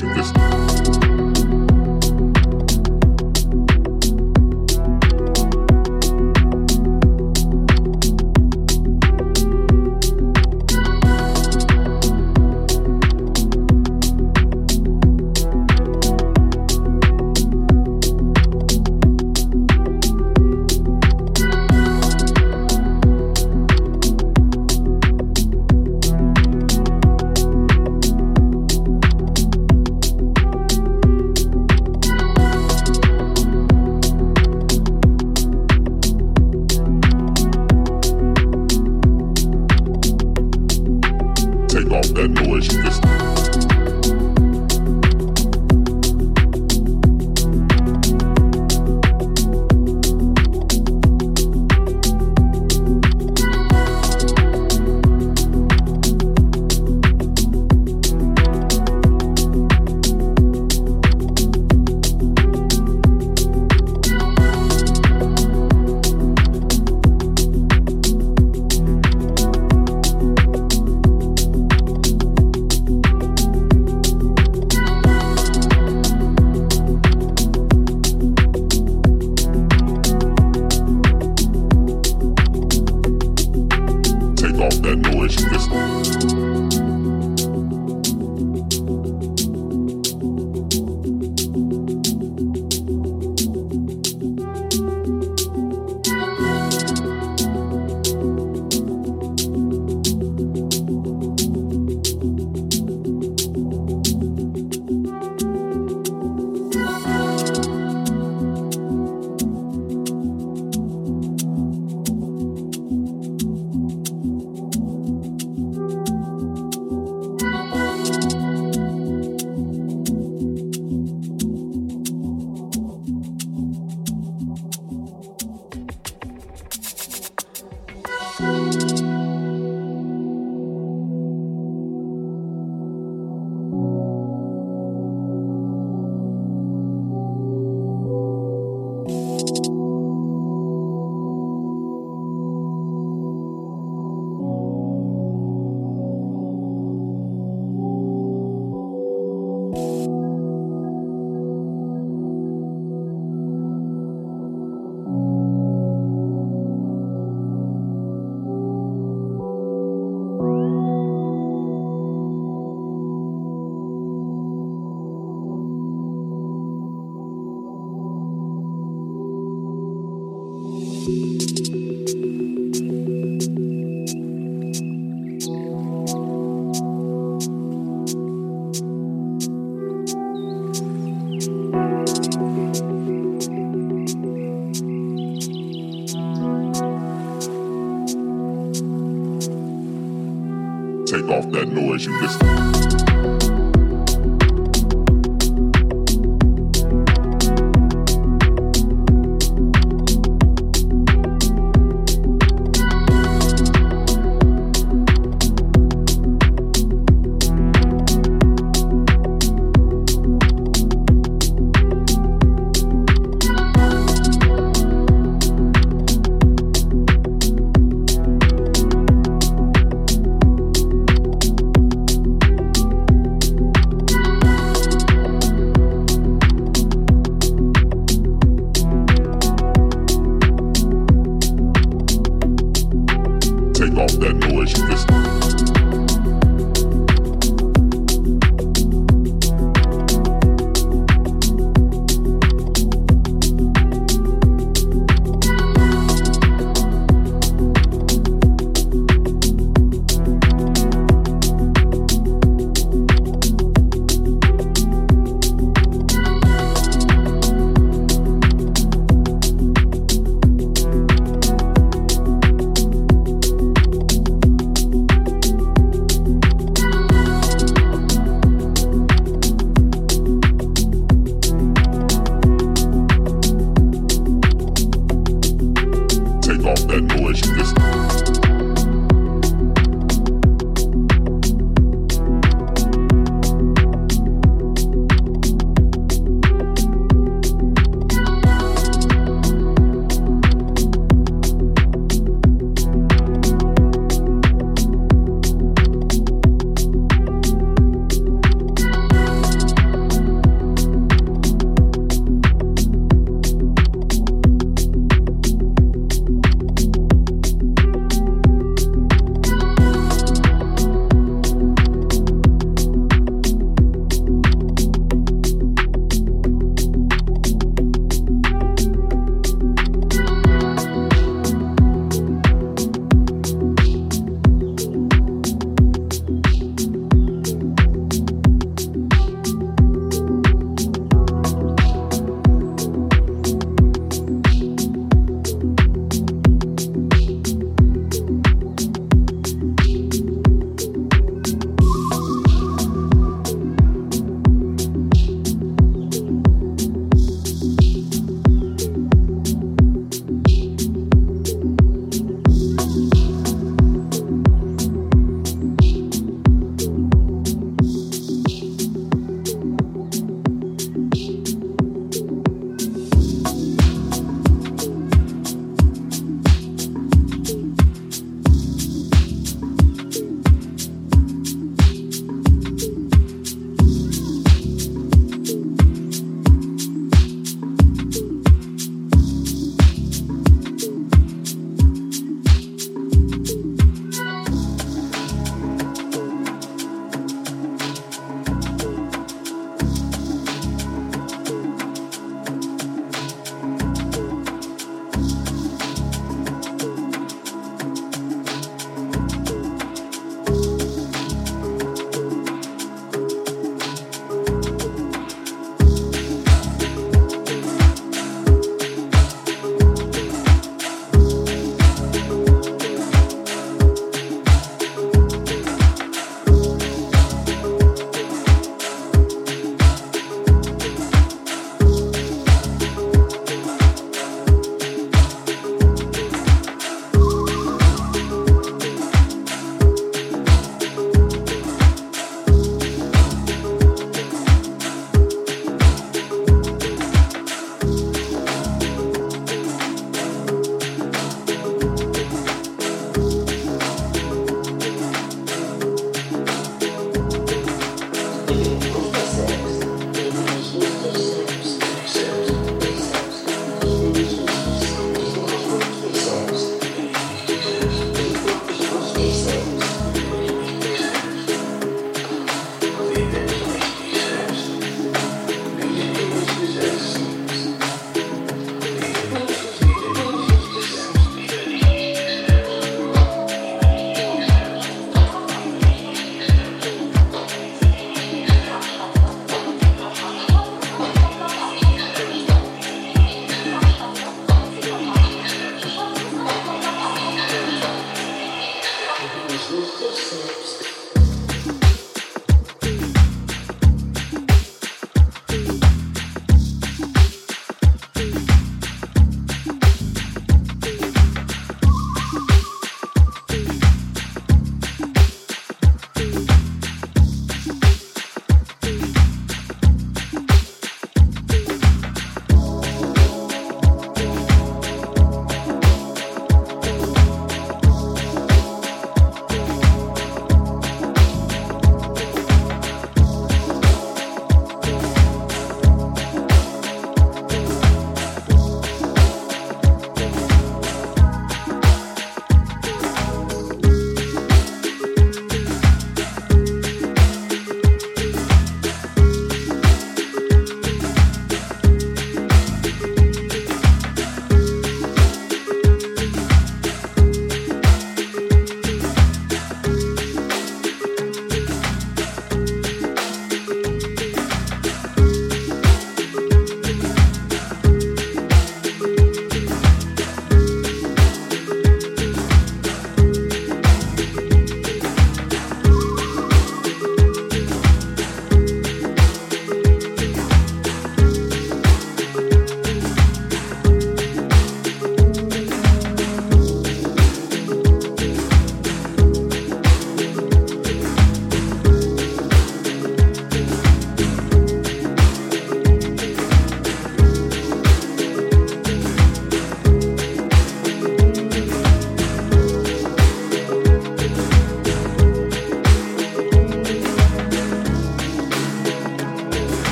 That noise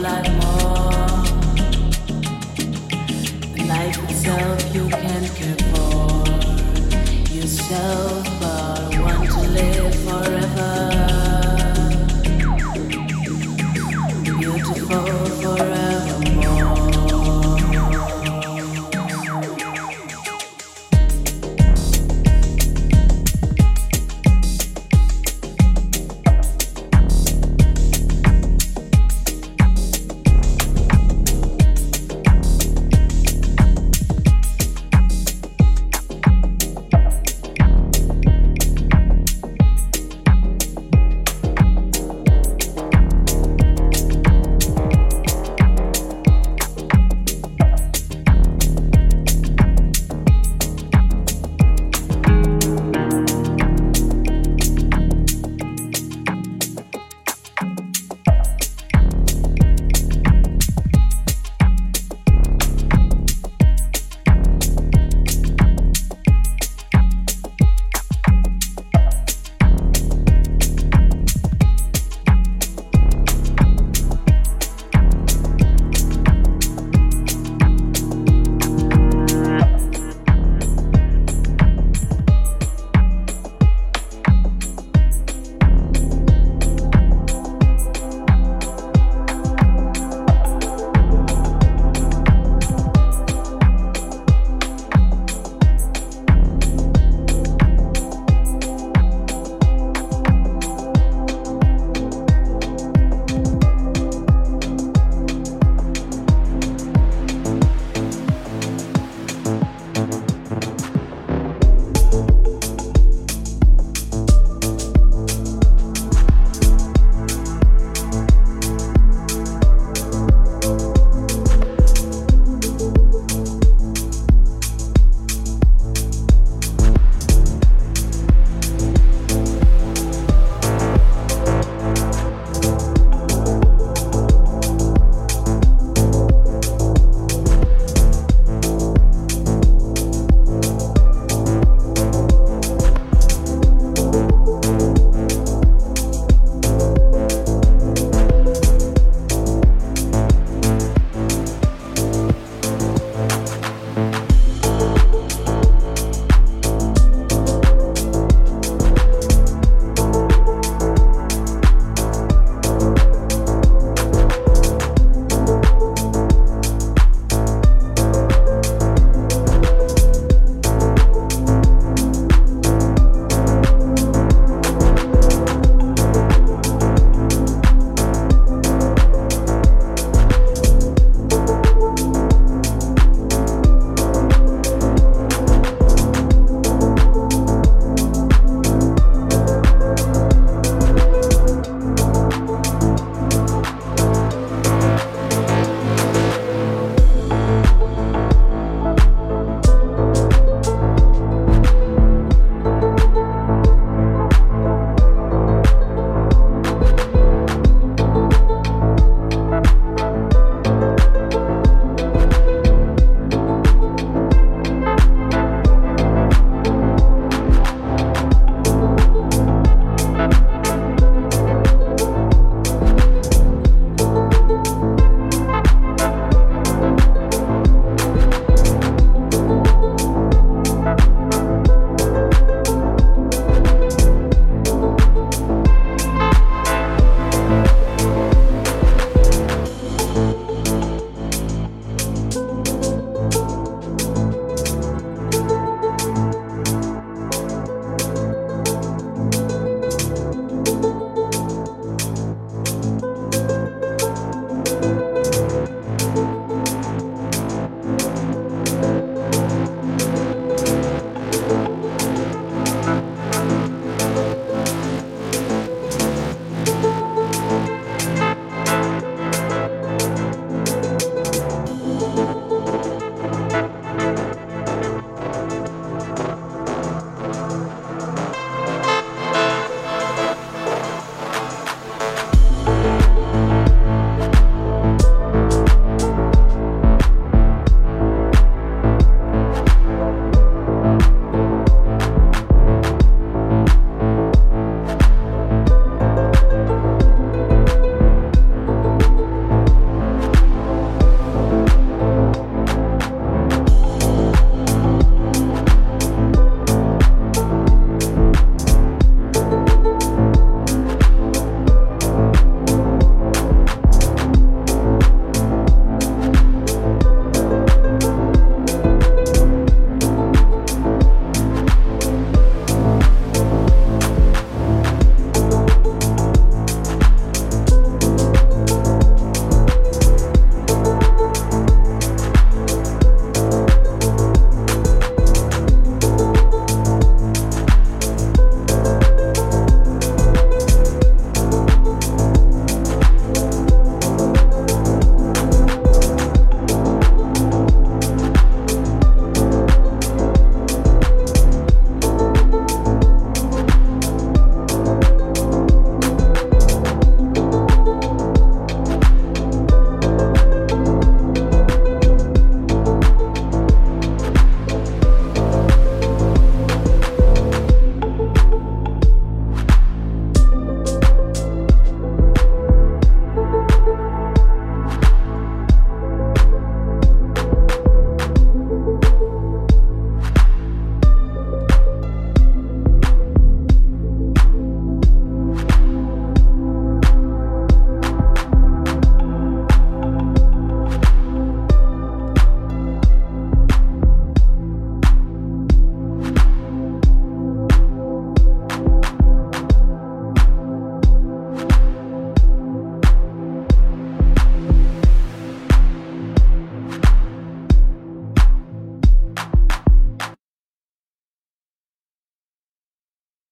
like more. like itself you can't care for. Yourself, but want to live forever.